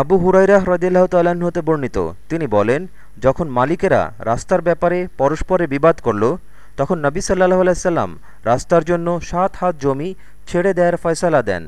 আবু হুরাইরা হ্রদিল্লাহ তাল্লাহ্ন হতে বর্ণিত। তিনি বলেন, যখন মালিকেরা রাস্তার ব্যাপারে পরস্পরে বিবাদ করল, তখন নবী সাল্লাহ আলাইসাল্লাম রাস্তার জন্য সাত হাত জমি ছেড়ে দেয়ার ফয়সালা দেন।